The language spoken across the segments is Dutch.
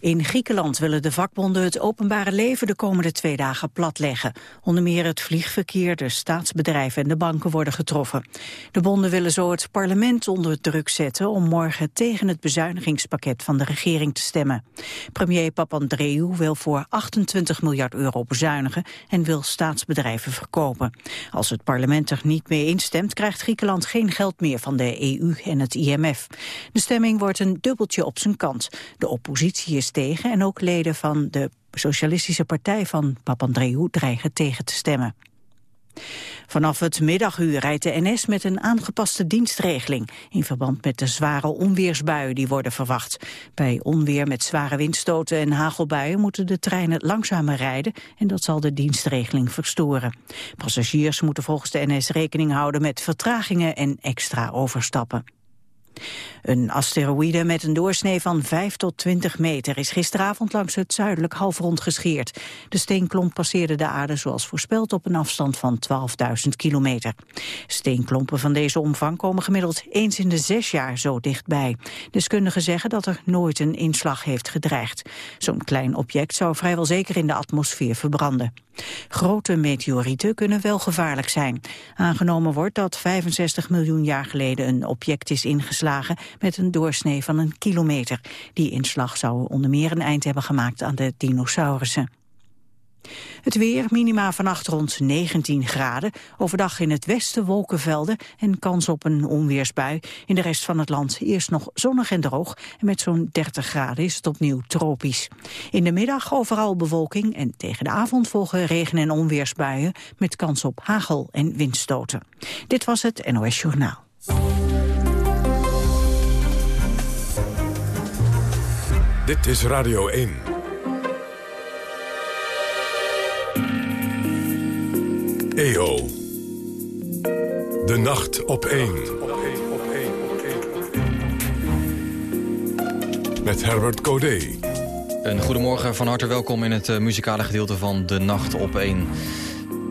In Griekenland willen de vakbonden het openbare leven de komende twee dagen platleggen. Onder meer het vliegverkeer, de staatsbedrijven en de banken worden getroffen. De bonden willen zo het parlement onder druk zetten om morgen tegen het bezuinigingspakket van de regering te stemmen. Premier Papandreou wil voor 28 miljard euro bezuinigen en wil staatsbedrijven verkopen. Als het parlement er niet mee instemt, krijgt Griekenland geen geld meer van de EU en het IMF. De stemming wordt een dubbeltje op zijn kant. De oppositie oppositie is tegen en ook leden van de Socialistische Partij van Papandreou dreigen tegen te stemmen. Vanaf het middaguur rijdt de NS met een aangepaste dienstregeling... in verband met de zware onweersbuien die worden verwacht. Bij onweer met zware windstoten en hagelbuien... moeten de treinen langzamer rijden en dat zal de dienstregeling verstoren. Passagiers moeten volgens de NS rekening houden met vertragingen en extra overstappen. Een asteroïde met een doorsnee van 5 tot 20 meter is gisteravond langs het zuidelijk halfrond gescheerd. De steenklomp passeerde de aarde zoals voorspeld op een afstand van 12.000 kilometer. Steenklompen van deze omvang komen gemiddeld eens in de zes jaar zo dichtbij. Deskundigen zeggen dat er nooit een inslag heeft gedreigd. Zo'n klein object zou vrijwel zeker in de atmosfeer verbranden. Grote meteorieten kunnen wel gevaarlijk zijn. Aangenomen wordt dat 65 miljoen jaar geleden een object is ingeslagen met een doorsnee van een kilometer. Die inslag zou onder meer een eind hebben gemaakt aan de dinosaurussen. Het weer, minima vannacht rond 19 graden. Overdag in het westen wolkenvelden en kans op een onweersbui. In de rest van het land eerst nog zonnig en droog. En met zo'n 30 graden is het opnieuw tropisch. In de middag overal bewolking en tegen de avond volgen regen- en onweersbuien... met kans op hagel en windstoten. Dit was het NOS Journaal. Dit is Radio 1. EO. De nacht op 1. Met Herbert Codé. Een goedemorgen, van harte welkom in het uh, muzikale gedeelte van De Nacht op 1.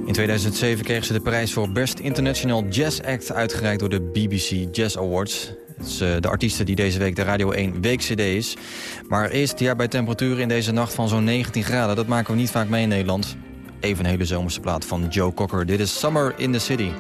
In 2007 kreeg ze de prijs voor Best International Jazz Act uitgereikt door de BBC Jazz Awards. Het is uh, de artieste die deze week de Radio 1 week CD is. Maar eerst ja, bij temperaturen in deze nacht van zo'n 19 graden. Dat maken we niet vaak mee in Nederland. Even een hele zomerse plaat van Joe Cocker. Dit is Summer in the City.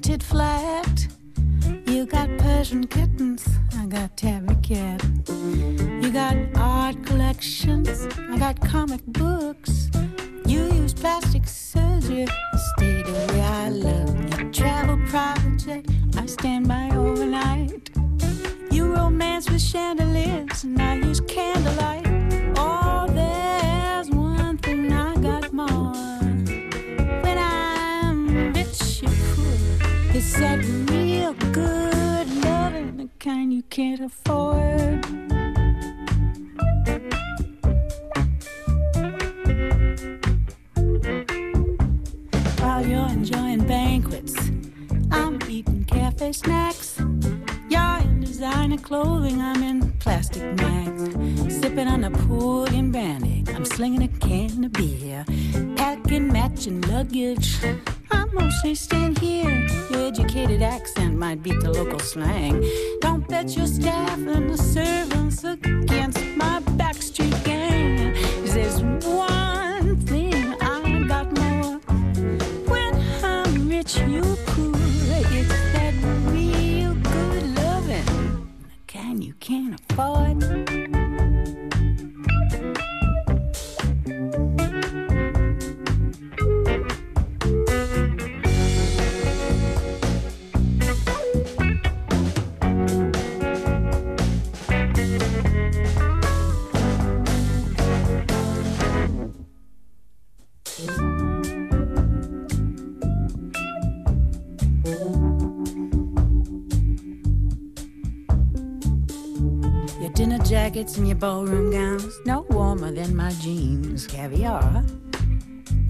Got a It's that real good loving, the kind you can't afford. While you're enjoying banquets, I'm eating cafe snacks. You're in designer clothing, I'm in plastic mags. Sipping on a pool in brandy, I'm slinging a can of beer. Packing matching luggage, mostly staying here. Your educated accent might beat the local slang. Don't bet your staff and the servants against my backstreet gang. there's one and your ballroom gowns, no warmer than my jeans. Caviar,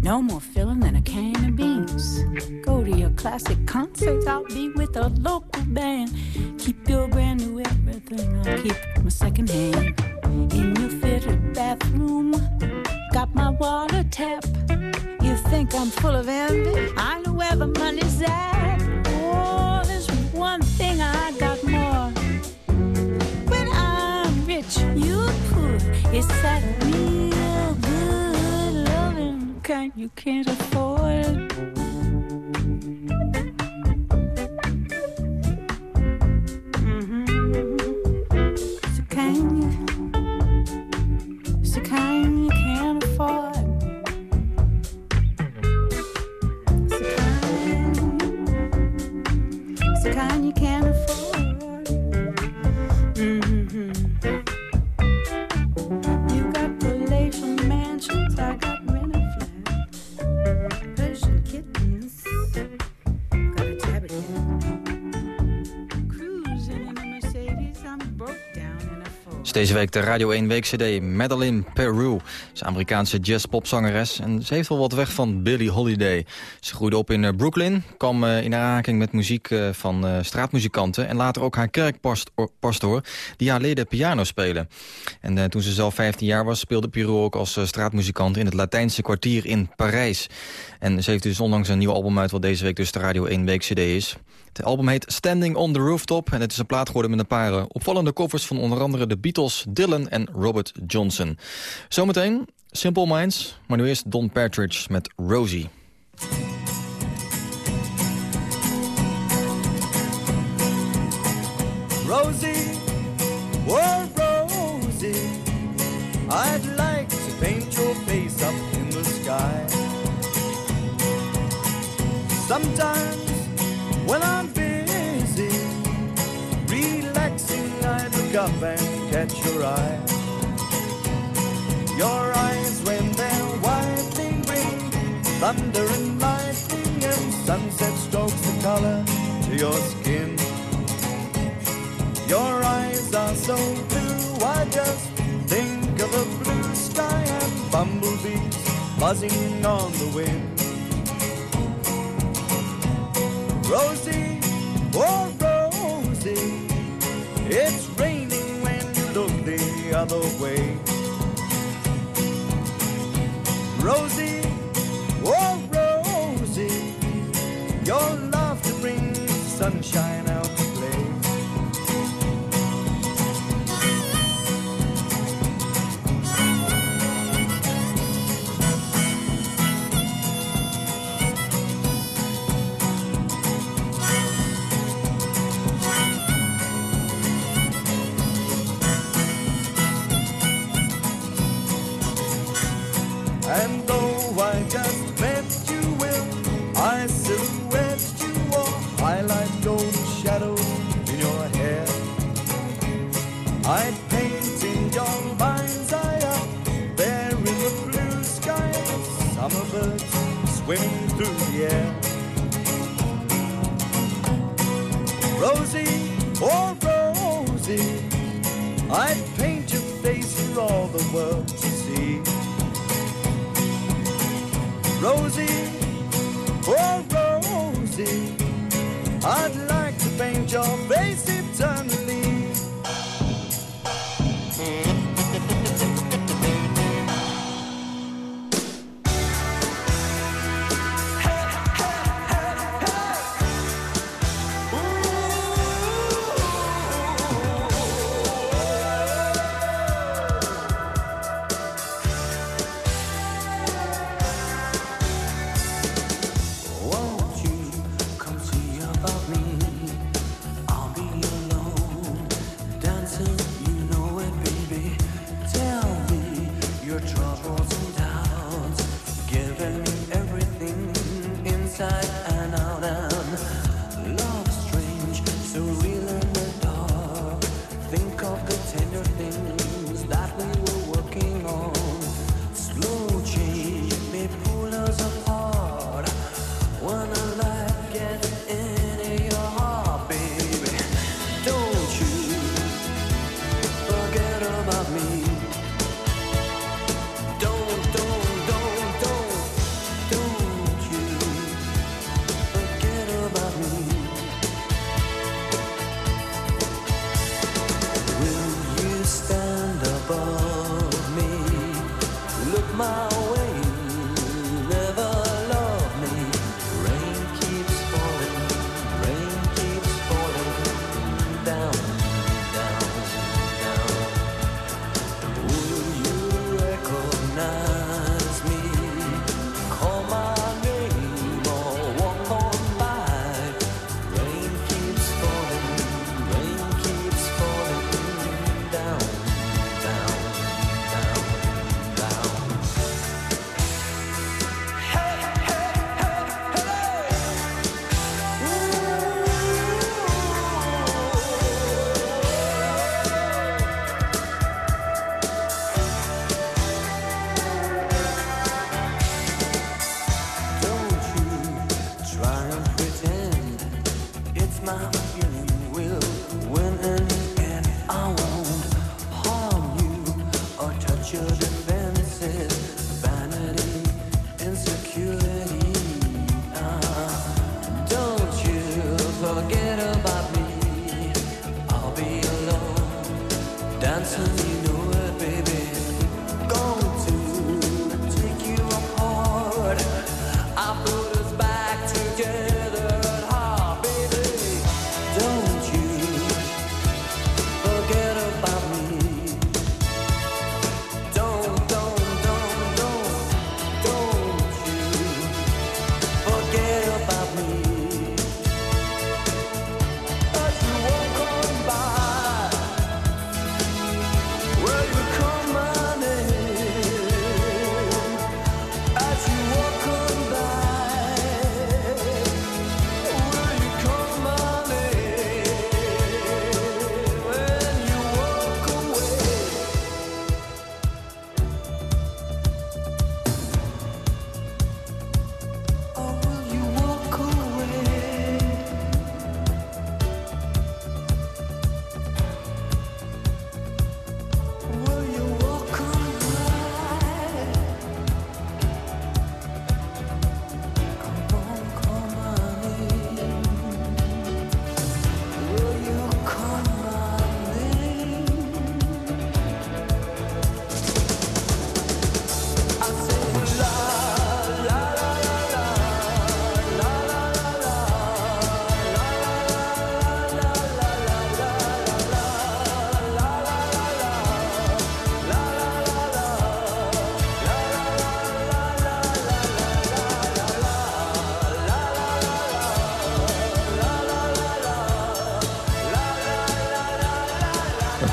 no more filling than a can of beans. Go to your classic concerts, I'll be with a local band. Keep your brand new everything, I'll keep my second hand. In your fitted bathroom, got my water tap. You think I'm full of envy? I know where the money's at. It's that real good loving kind you can't afford. Deze week de Radio 1 Week CD Madeline Peru. Ze is Amerikaanse jazz-popzangeres en ze heeft wel wat weg van Billie Holiday. Ze groeide op in eh, Brooklyn, kwam eh, in aanraking met muziek eh, van straatmuzikanten... en later ook haar kerkpastoor, die haar leerde piano spelen. En toen ze zelf 15 jaar was, speelde Peru ook als straatmuzikant... in het Latijnse kwartier in Parijs. En ze heeft dus onlangs een nieuw album uit... wat deze week dus de Radio 1 Week CD is. Het album heet Standing on the Rooftop en het is een plaat geworden met een paar eh, opvallende covers van onder andere de Beatles, Dylan en Robert Johnson. Zometeen Simple Minds, maar nu eerst Don Partridge met Rosie. Rosie, oh Rosie, I'd like to paint your face up in the sky. Sometimes when I'm busy, relaxing, I look up and catch your eye. Your eyes when they're wide, they thunder and lightning, and sunset strokes the color to your skin. Your eyes are so blue, I just think of a blue sky and bumblebees buzzing on the wind. Rosie, oh Rosie, it's raining when you look the other way. Rosie, mama.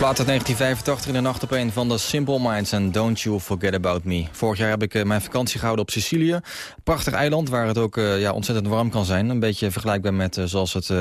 Plaat uit 1985 in de nacht op een van de Simple Minds en Don't You Forget About Me. Vorig jaar heb ik eh, mijn vakantie gehouden op Sicilië. Prachtig eiland waar het ook uh, ja, ontzettend warm kan zijn. Een beetje vergelijkbaar met uh, zoals het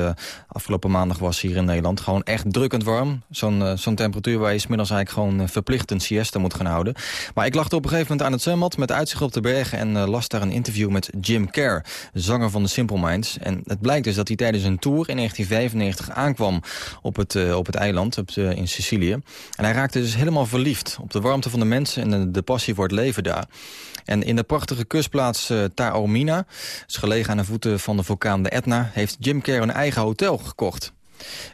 afgelopen maandag was hier in Nederland. Gewoon echt drukkend warm. Zo'n zo'n temperatuur waar je smiddags eigenlijk gewoon verplicht een siesta moet gaan houden. Maar ik lag er op een gegeven moment aan het zwembad met uitzicht op de bergen... en las daar een interview met Jim Kerr, zanger van de Simple Minds. En het blijkt dus dat hij tijdens een tour in 1995 aankwam op het, op het eiland op, in Sicilië en hij raakte dus helemaal verliefd op de warmte van de mensen... en de, passie voor het leven daar. En in de prachtige kustplaats uh, Taormina, is gelegen aan de voeten van de vulkaan de Etna... heeft Jim Carrey een eigen hotel gekocht.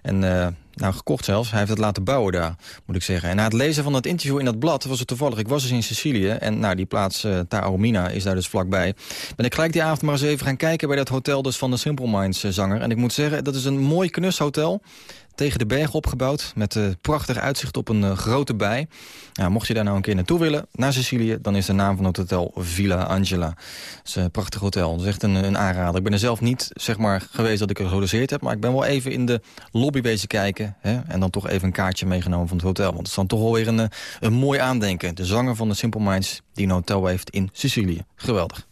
En uh, nou, gekocht zelfs. Hij heeft het laten bouwen daar, moet ik zeggen. En na het lezen van het interview in dat blad was het toevallig. Ik was dus in Sicilië en nou, die plaats uh, Taormina is daar dus vlakbij. Ben ik gelijk die avond maar eens even gaan kijken bij dat hotel dus van de Simple Minds zanger. En ik moet zeggen, dat is een mooi knus hotel tegen de berg opgebouwd... met uh, prachtig uitzicht op een uh, grote bij. Nou, mocht je daar nou een keer naartoe willen, naar Sicilië... dan is de naam van het hotel Villa Angela. Dat is een prachtig hotel. Dat is echt een, aanrader. Ik ben er zelf niet zeg maar, geweest dat ik er gerodeerd heb... maar ik ben wel even in de lobby bezig kijken... Hè, en dan toch even een kaartje meegenomen van het hotel. Want het is dan toch wel weer een, eh, een mooi aandenken. De zanger van de Simple Minds die een hotel heeft in Sicilië. Geweldig.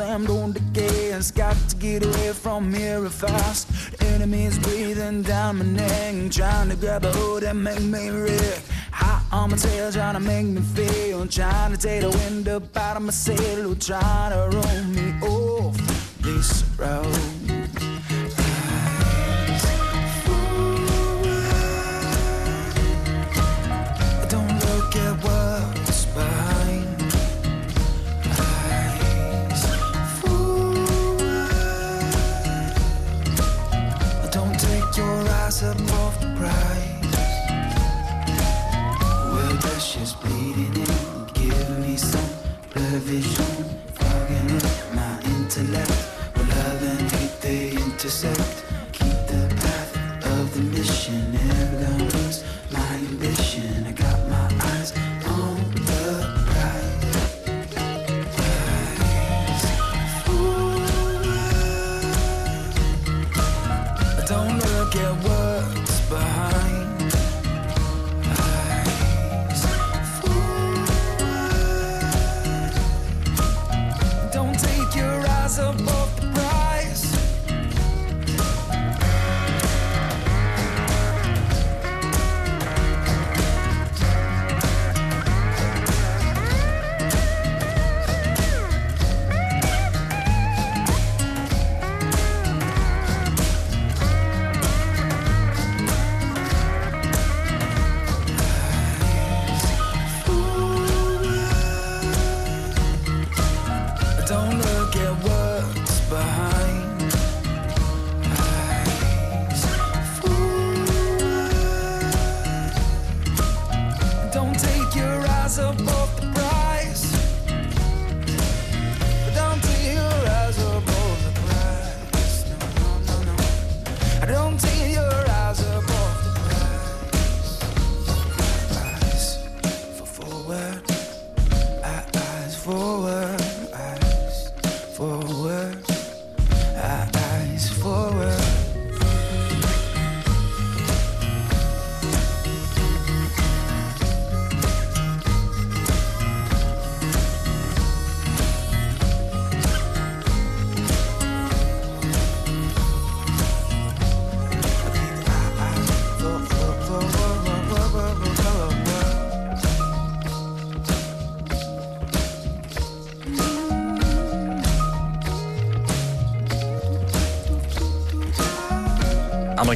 Sam don't decay. It's got to get away from here fast. Enemies breathing down my neck, trying to grab a hold and make me wreck. Hot on my tail, trying to make me feel, trying to take the wind up out of my sail, trying to roll me off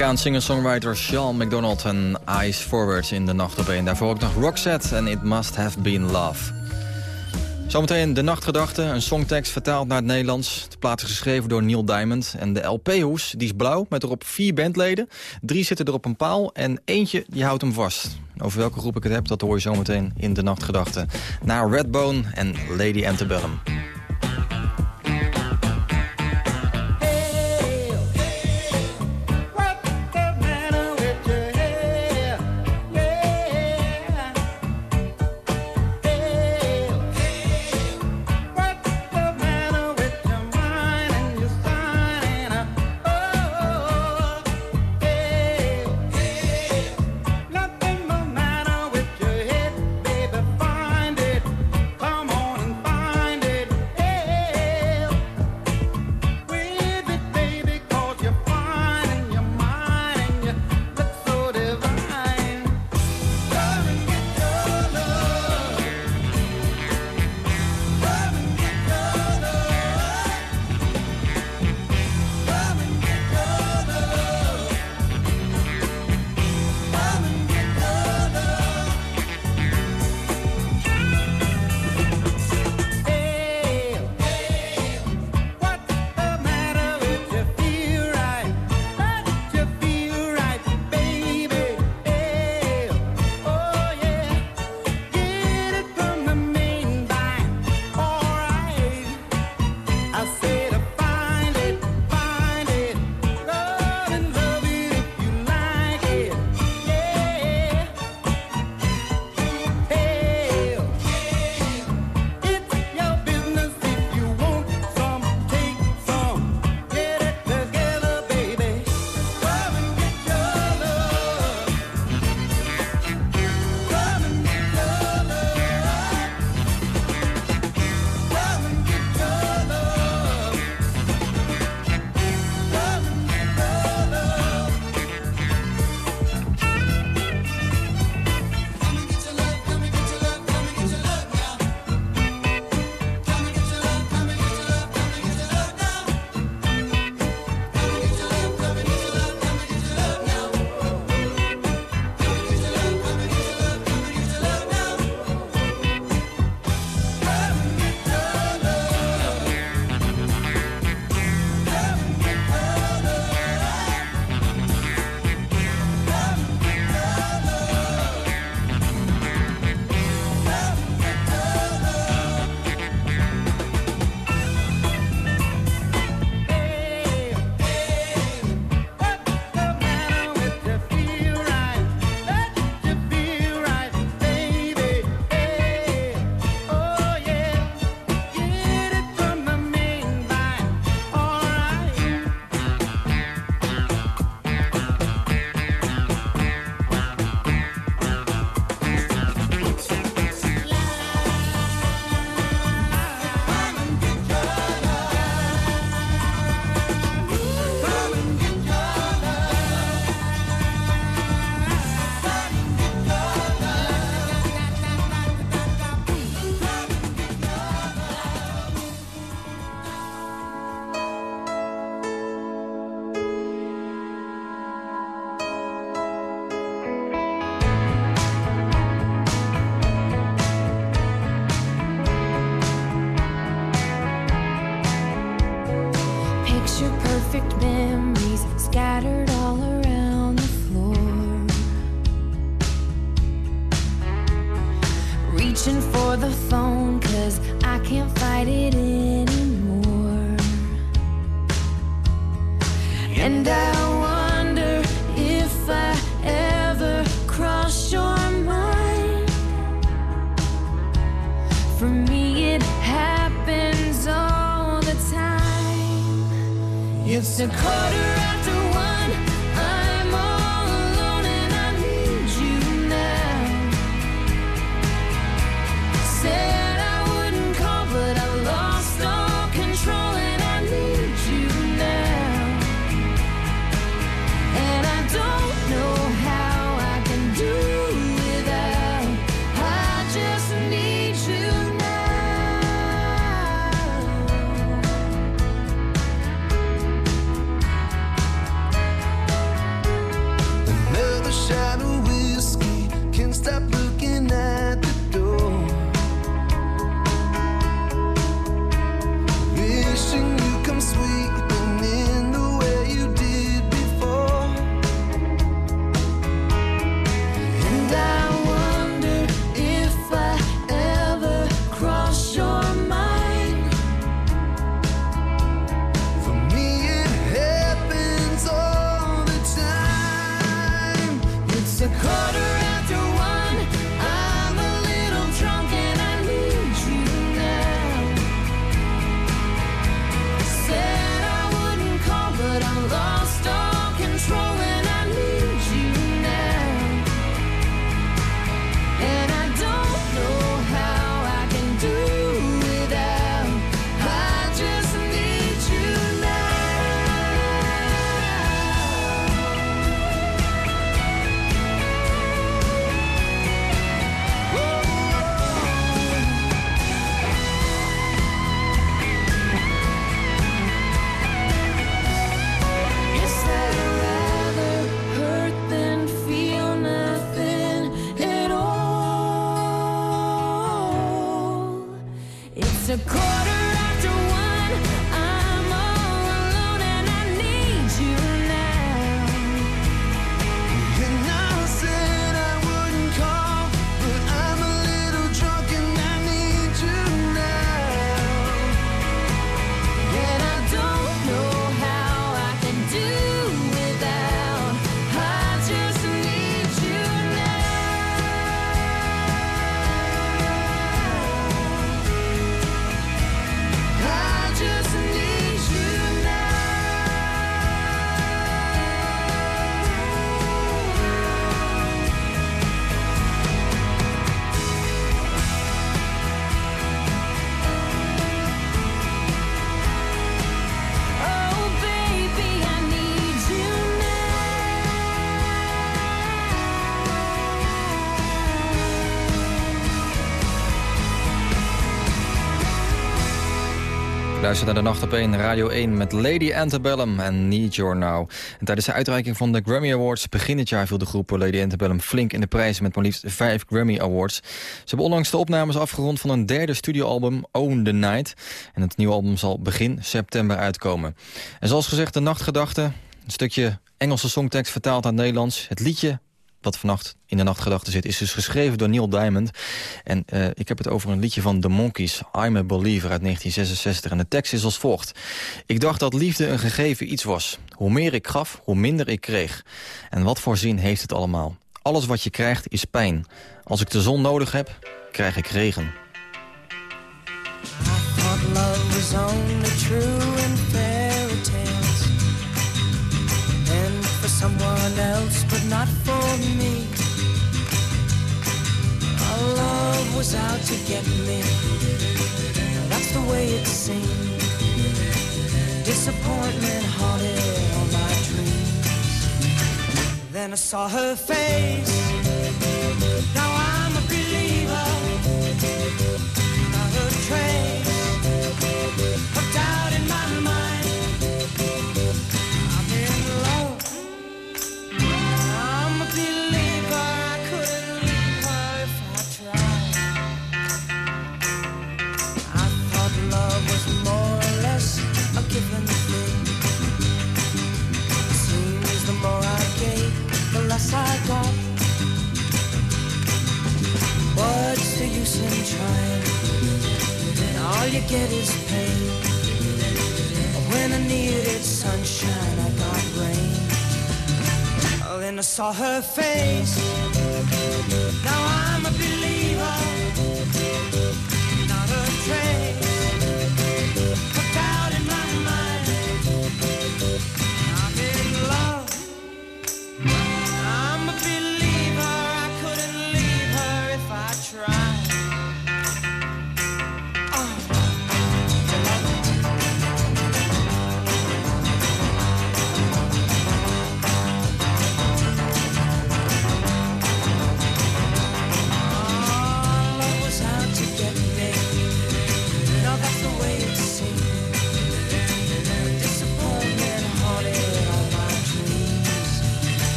Singer-songwriter Sean McDonald en Eyes Forward in de nacht op één. Daarvoor ook nog Roxette en It Must Have Been Love. Zometeen De Nachtgedachte, een songtekst vertaald naar het Nederlands. De plaat is geschreven door Neil Diamond. En de LP-hoes, die is blauw, met erop vier bandleden. Drie zitten er op een paal en eentje die houdt hem vast. Over welke groep ik het heb, dat hoor je zometeen in De Nachtgedachte. Naar Redbone en Lady Antebellum. Luister naar de Nacht op 1, Radio 1 met Lady Antebellum en Need Your Now. En tijdens de uitreiking van de Grammy Awards begin dit jaar viel de groep Lady Antebellum flink in de prijzen met maar liefst vijf Grammy Awards. Ze hebben onlangs de opnames afgerond van een derde studioalbum, Own the Night. En het nieuwe album zal begin september uitkomen. En zoals gezegd, de nachtgedachte, een stukje Engelse songtekst vertaald het Nederlands. Het liedje wat vannacht in de nachtgedachte zit, is dus geschreven door Neil Diamond. En eh, ik heb het over een liedje van The Monkees, I'm a Believer uit 1966. En de tekst is als volgt. Ik dacht dat liefde een gegeven iets was. Hoe meer ik gaf, hoe minder ik kreeg. En wat voor zin heeft het allemaal? Alles wat je krijgt is pijn. Als ik de zon nodig heb, krijg ik regen. Someone else but not for me. Our love was out to get me. That's the way it seemed. Disappointment haunted all my dreams. Then I saw her face. Now I'm get is pain. When I needed sunshine, I got rain. Oh, then I saw her face. Now I'm a believer,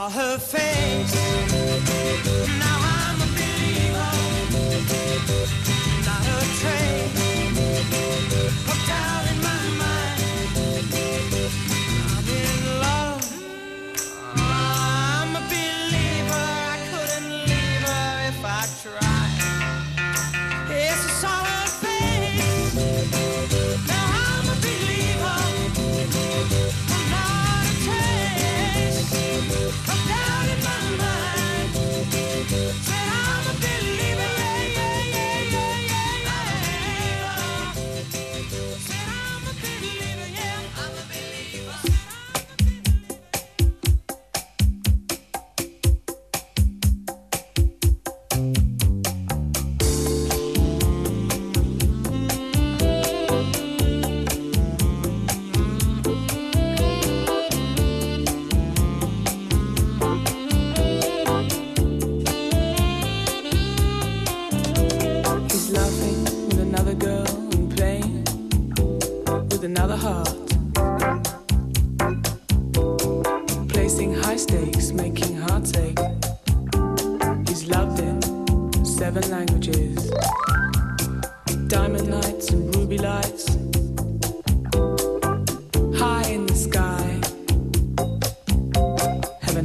saw her face.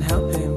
help him.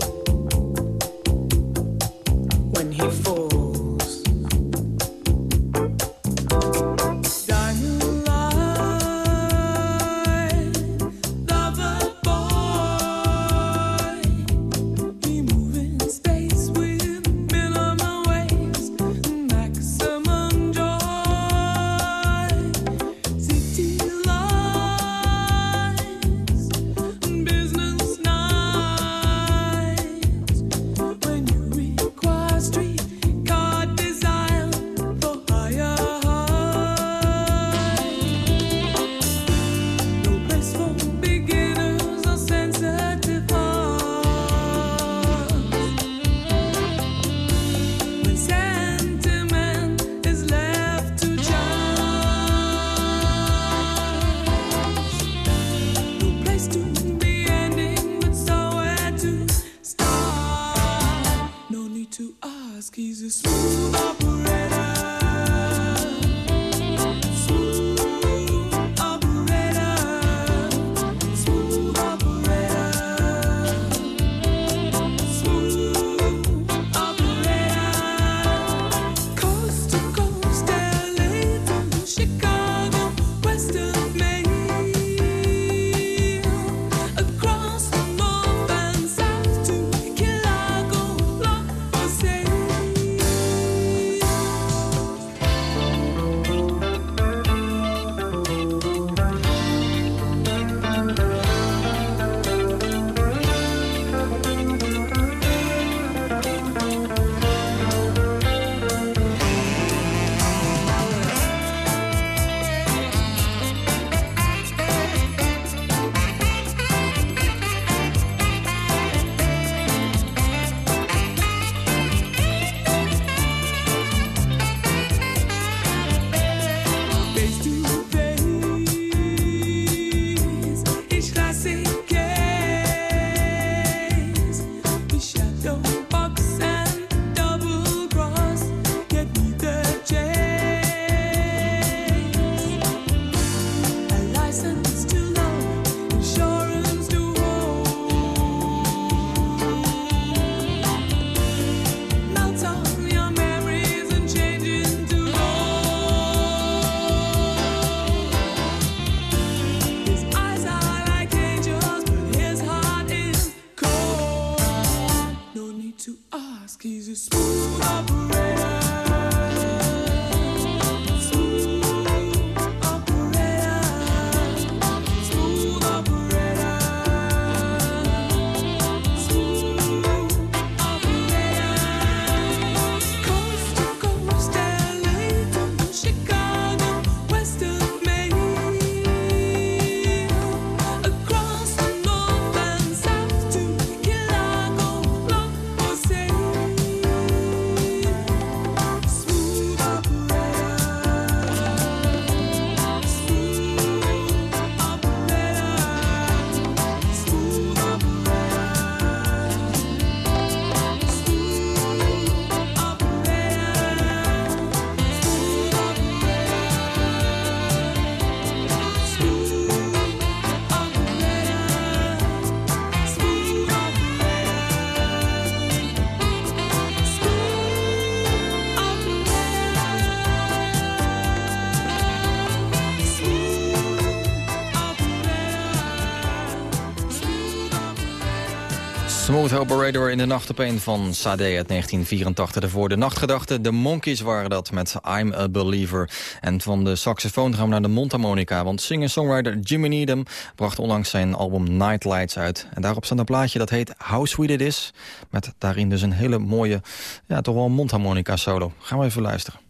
Smooth Operator in de nacht op een van Sade uit 1984. Voor de nachtgedachten, de Monkeys waren dat met I'm a Believer. En van de saxofoon gaan we naar de mondharmonica. Want singer-songwriter Jimmy Needham bracht onlangs zijn album Nightlights uit. En daarop staat een plaatje dat heet How Sweet It Is. Met daarin dus een hele mooie, ja toch wel mondharmonica solo. Gaan we even luisteren.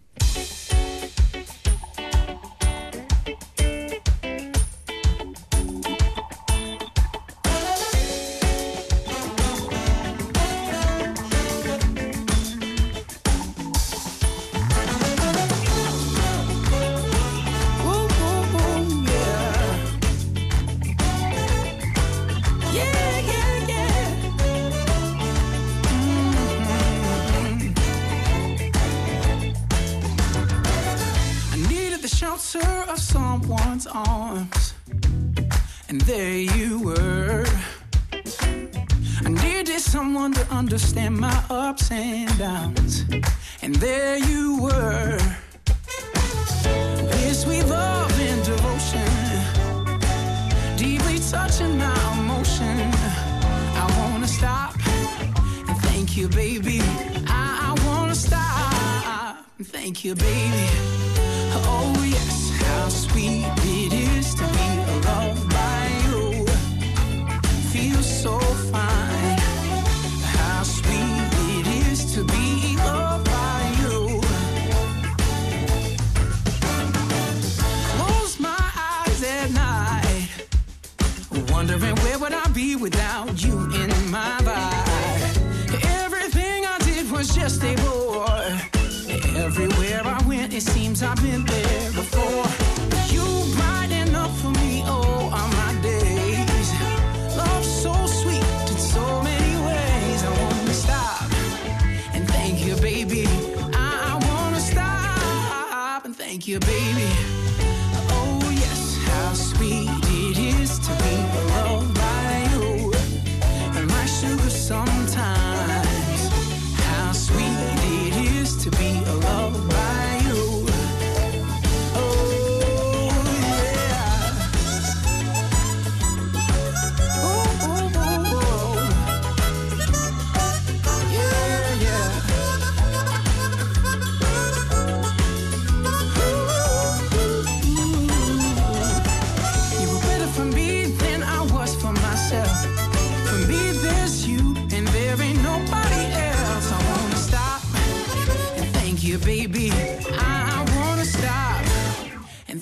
be without you in my life. Everything I did was just a bore. Everywhere I went, it seems I've been there.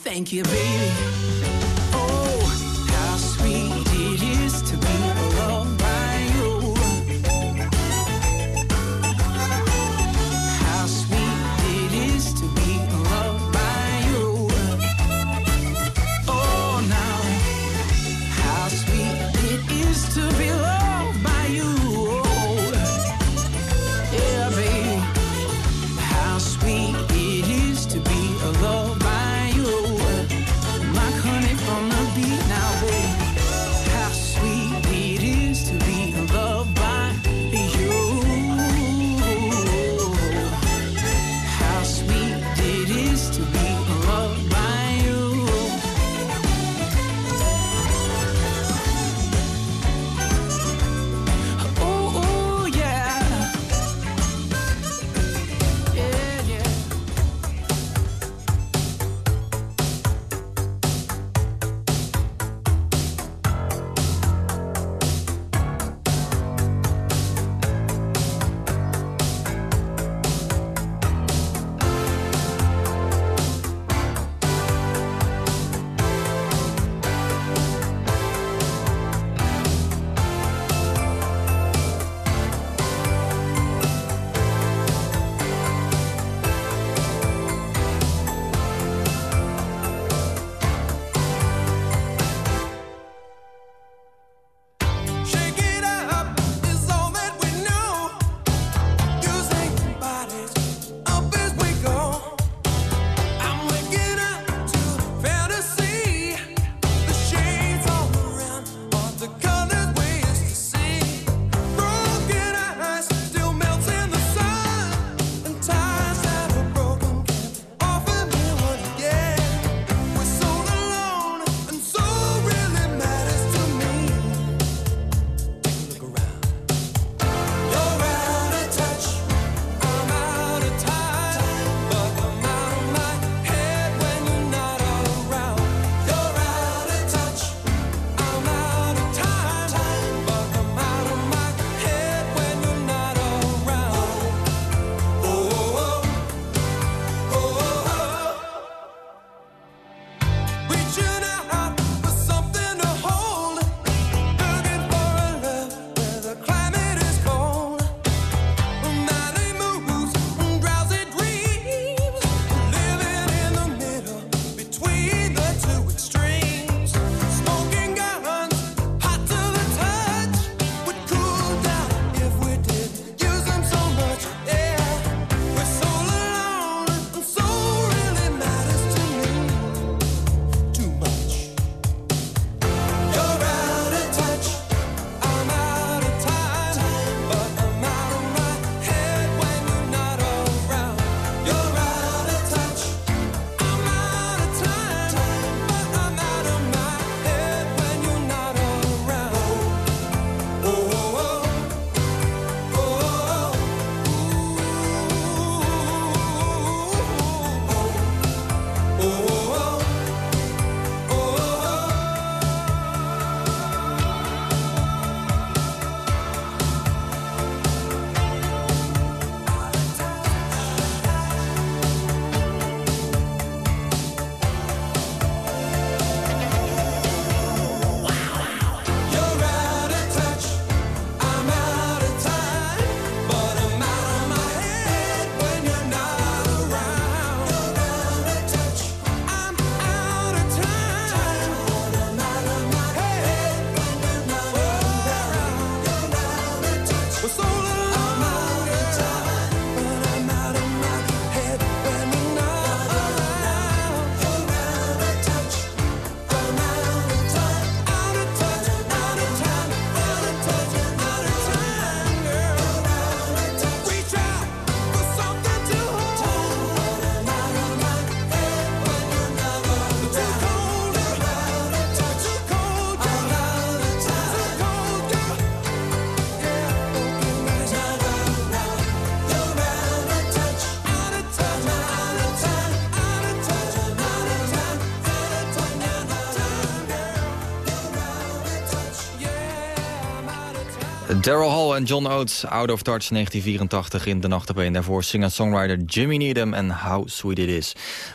Thank you, baby. Daryl Hall en John Oates, Out of Touch 1984 in de nacht op een. Daarvoor singer-songwriter Jimmy Needham en How Sweet It Is.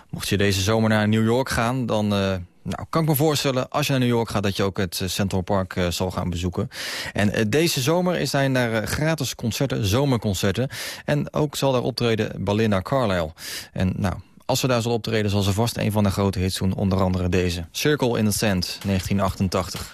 Mocht je deze zomer naar New York gaan, dan... Eh, nou, kan ik me voorstellen, als je naar New York gaat... dat je ook het eh, Central Park eh, zal gaan bezoeken. En deze zomer zijn daar gratis concerten, zomerconcerten. En ook zal daar optreden Balinda Carlisle. En nou, als ze daar zal optreden, zal ze vast een van de grote hits doen. Onder andere deze. Circle in the Sand, 1988.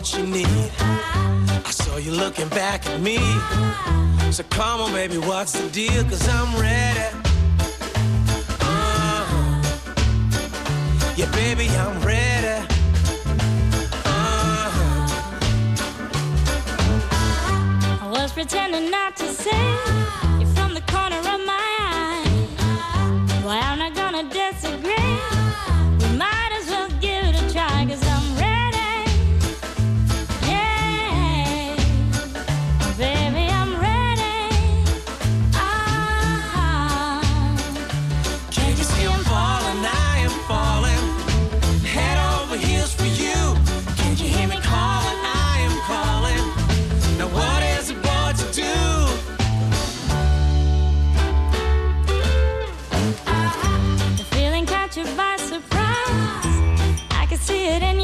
what you need. I saw you looking back at me. So come on, baby, what's the deal? Cause I'm ready. Uh -huh. Yeah, baby, I'm ready. Uh -huh. I was pretending not to say didn't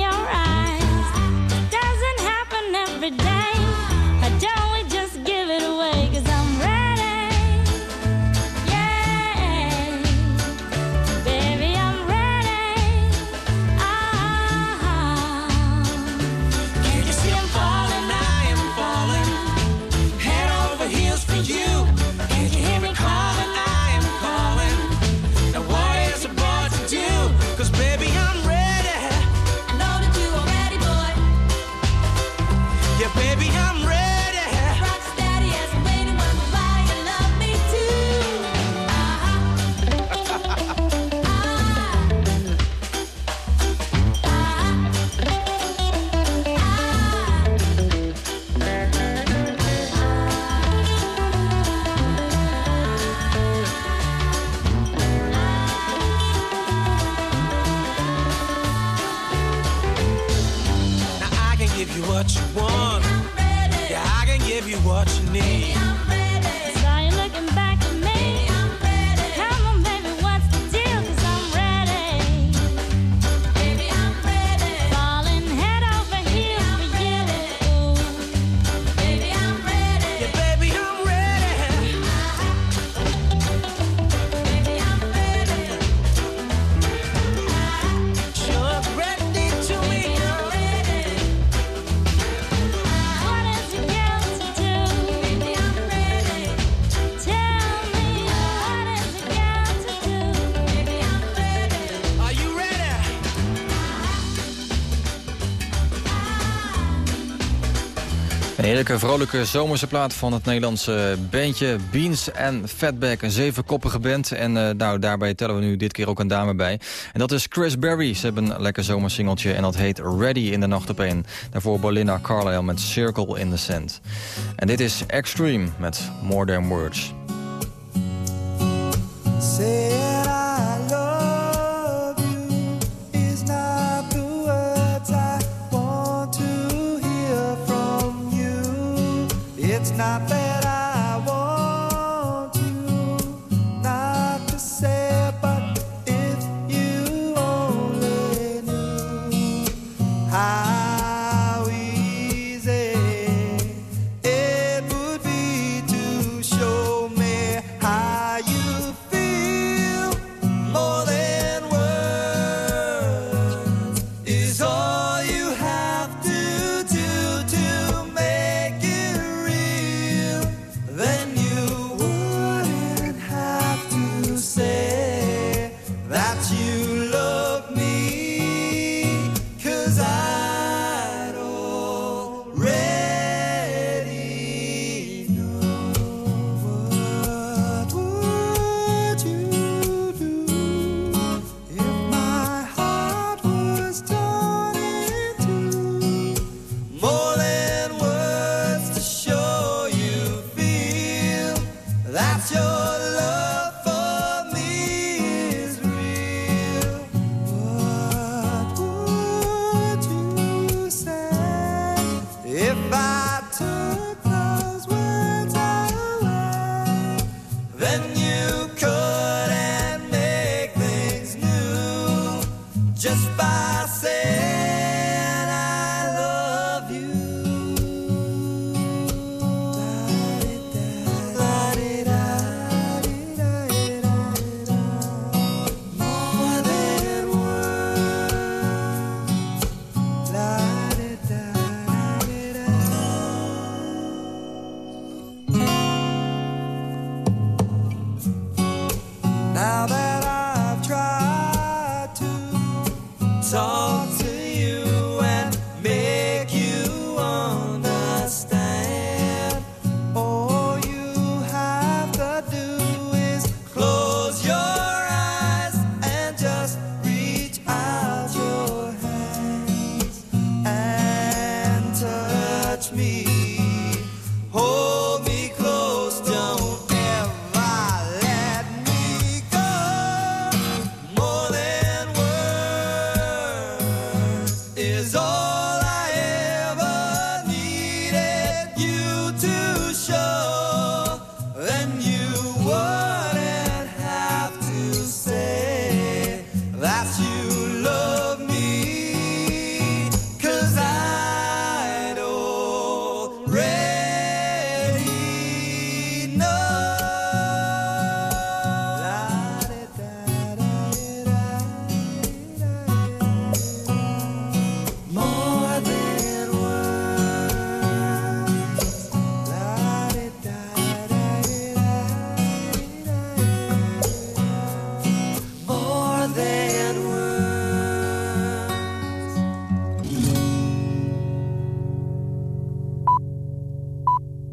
heerlijke, vrolijke zomerse plaat van het Nederlandse bandje Beans en Fatback. Een zevenkoppige band. En eh, nou, daarbij tellen we nu dit keer ook een dame bij. En dat is Chris Berry. Ze hebben een lekker zomersingeltje en dat heet Ready in de Nacht op één. Daarvoor Belinda Carlisle met Circle in the Sand. En dit is Extreme met More Than Words. just by saying